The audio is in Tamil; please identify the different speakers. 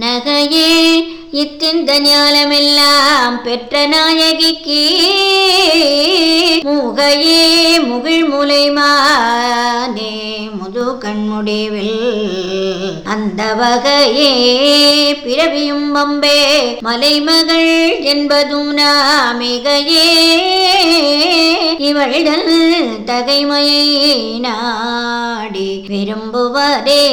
Speaker 1: நகையே இத்திந்த ஞாலமெல்லாம் பெற்ற நாயகிக்கு. முகையே முகிழ் முலைமானே முது கண்முடிவில் அந்த வகையே. பிறவியும் பம்பே மலைமகள் என்பதும் நாமிகையே. இவள்தல் தகைமையை நாடி விரும்புவதே.